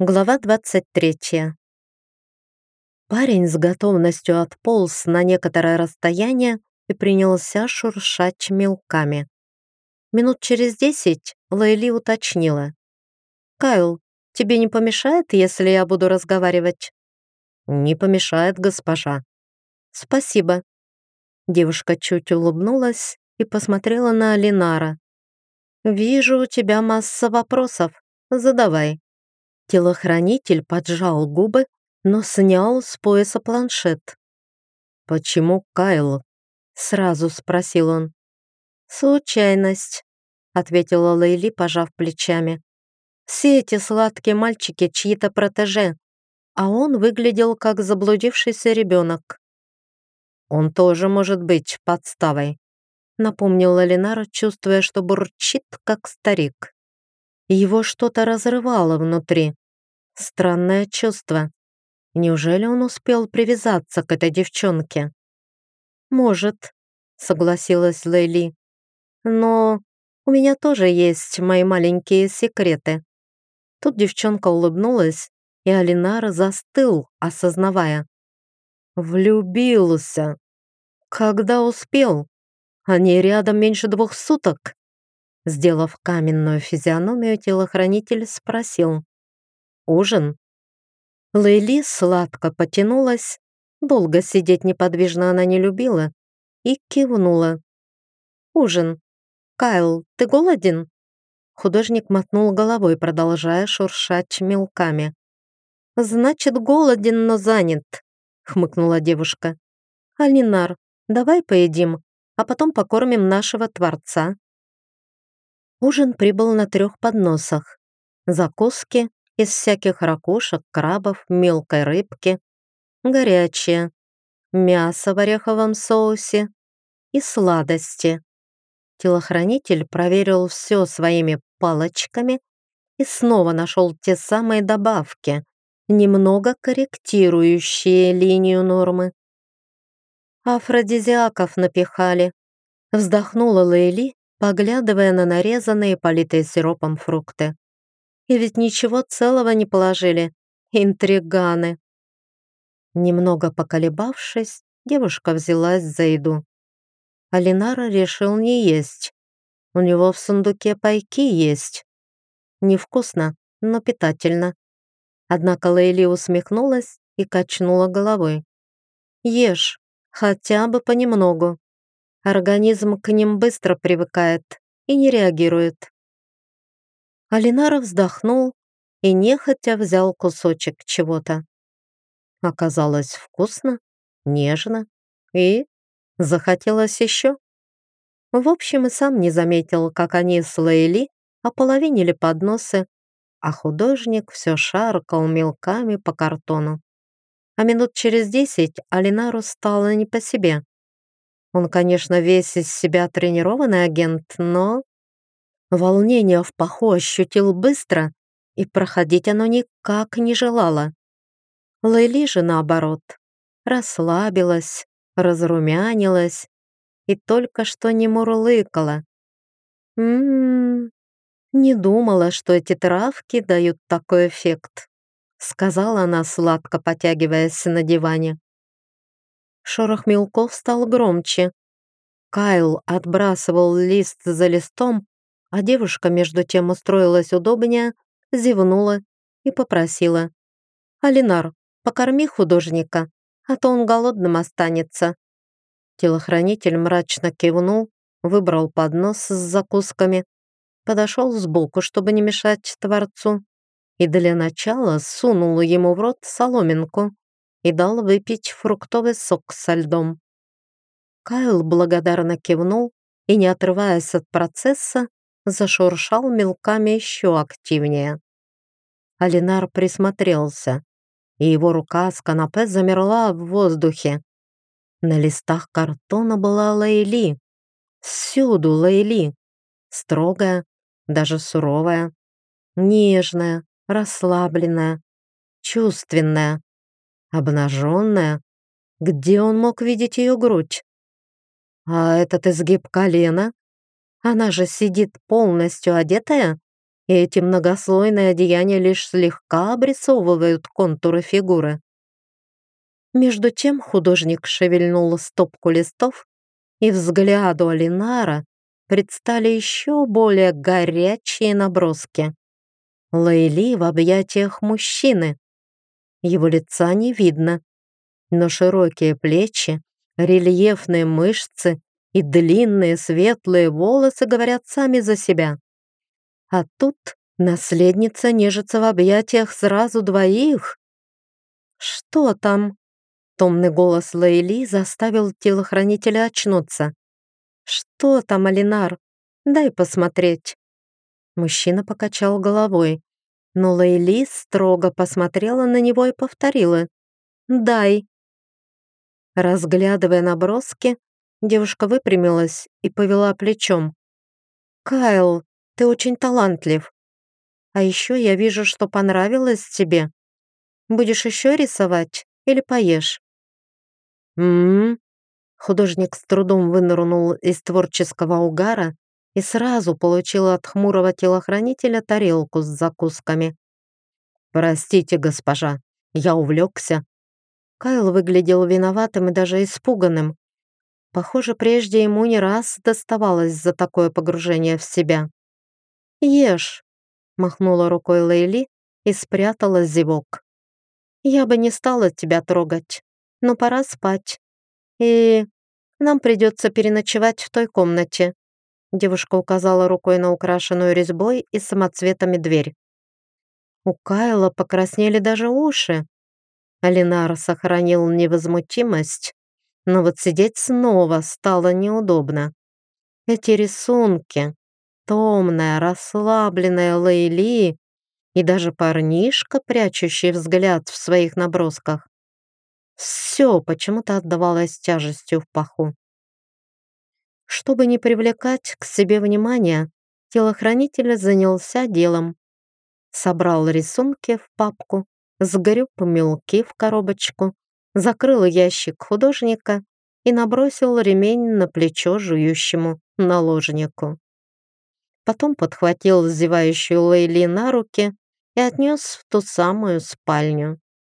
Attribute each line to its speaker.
Speaker 1: Глава 23. Парень с готовностью отполз на некоторое расстояние и принялся шуршать мелками. Минут через десять Лейли уточнила. «Кайл, тебе не помешает, если я буду разговаривать?» «Не помешает, госпожа». «Спасибо». Девушка чуть улыбнулась и посмотрела на Алинара. «Вижу, у тебя масса вопросов. Задавай». Телохранитель поджал губы, но снял с пояса планшет. «Почему Кайл?» — сразу спросил он. «Случайность», — ответила Лейли, пожав плечами. «Все эти сладкие мальчики чьи-то протеже, а он выглядел как заблудившийся ребенок». «Он тоже может быть подставой», — напомнила Ленара, чувствуя, что бурчит, как старик. Его что-то разрывало внутри. Странное чувство. Неужели он успел привязаться к этой девчонке? «Может», — согласилась Лейли. «Но у меня тоже есть мои маленькие секреты». Тут девчонка улыбнулась, и Алинар застыл, осознавая. «Влюбился. Когда успел? Они рядом меньше двух суток». Сделав каменную физиономию, телохранитель спросил. «Ужин?» Лейли сладко потянулась, долго сидеть неподвижно она не любила, и кивнула. «Ужин. Кайл, ты голоден?» Художник мотнул головой, продолжая шуршать мелками. «Значит, голоден, но занят», — хмыкнула девушка. «Алинар, давай поедим, а потом покормим нашего Творца». Ужин прибыл на трех подносах. Закуски из всяких ракушек, крабов, мелкой рыбки, горячее, мясо в ореховом соусе и сладости. Телохранитель проверил все своими палочками и снова нашел те самые добавки, немного корректирующие линию нормы. Афродизиаков напихали. Вздохнула Лейли поглядывая на нарезанные, политые сиропом фрукты. И ведь ничего целого не положили. Интриганы. Немного поколебавшись, девушка взялась за еду. Алинара решил не есть. У него в сундуке пайки есть. Невкусно, но питательно. Однако Лейли усмехнулась и качнула головой. «Ешь, хотя бы понемногу. Организм к ним быстро привыкает и не реагирует. Алинар вздохнул и нехотя взял кусочек чего-то. Оказалось вкусно, нежно и захотелось еще. В общем, и сам не заметил, как они с Лейли ополовинили подносы, а художник все шаркал мелками по картону. А минут через десять Алинару стало не по себе. Он, конечно, весь из себя тренированный агент, но... Волнение в паху ощутил быстро, и проходить оно никак не желало. Лейли же, наоборот, расслабилась, разрумянилась и только что не мурлыкала. «М-м-м, не думала, что эти травки дают такой эффект», сказала она, сладко потягиваясь на диване. Шорох мелков стал громче. Кайл отбрасывал лист за листом, а девушка между тем устроилась удобнее, зевнула и попросила. «Алинар, покорми художника, а то он голодным останется». Телохранитель мрачно кивнул, выбрал поднос с закусками, подошел сбоку, чтобы не мешать Творцу, и для начала сунул ему в рот соломинку и дал выпить фруктовый сок со льдом. Кайл благодарно кивнул и, не отрываясь от процесса, зашуршал мелками еще активнее. Алинар присмотрелся, и его рука с канапе замерла в воздухе. На листах картона была Лейли. Всюду Лейли. Строгая, даже суровая, нежная, расслабленная, чувственная. Обнаженная? Где он мог видеть ее грудь? А этот изгиб колена? Она же сидит полностью одетая? и эти многослойные одеяния лишь слегка обрисовывают контуры фигуры. Между тем художник шевельнул стопку листов, и взгляду Алинара предстали еще более горячие наброски. Лейли в объятиях мужчины. Его лица не видно, но широкие плечи, рельефные мышцы и длинные светлые волосы говорят сами за себя. А тут наследница нежится в объятиях сразу двоих. «Что там?» Томный голос Лейли заставил телохранителя очнуться. «Что там, Алинар? Дай посмотреть». Мужчина покачал головой, но Лейли строго посмотрела на него и повторила. «Дай». Разглядывая наброски, девушка выпрямилась и повела плечом. «Кайл, ты очень талантлив. А еще я вижу, что понравилось тебе. Будешь еще рисовать или поешь?» «М-м-м». Художник с трудом вынырнул из творческого угара и сразу получил от хмурого телохранителя тарелку с закусками. «Простите, госпожа, я увлекся». Кайл выглядел виноватым и даже испуганным. Похоже, прежде ему не раз доставалось за такое погружение в себя. «Ешь», — махнула рукой Лейли и спрятала зевок. «Я бы не стала тебя трогать, но пора спать. И нам придется переночевать в той комнате. Девушка указала рукой на украшенную резьбой и самоцветами дверь. У Кайла покраснели даже уши. Алинар сохранил невозмутимость, но вот сидеть снова стало неудобно. Эти рисунки, томная, расслабленная Лейли и даже парнишка, прячущий взгляд в своих набросках. Все почему-то отдавалось тяжестью в паху. Чтобы не привлекать к себе внимания, телохранитель занялся делом. Собрал рисунки в папку, сгреб мелки в коробочку, закрыл ящик художника и набросил ремень на плечо жующему наложнику. Потом подхватил зевающую Лейли на руки и отнес в ту самую спальню.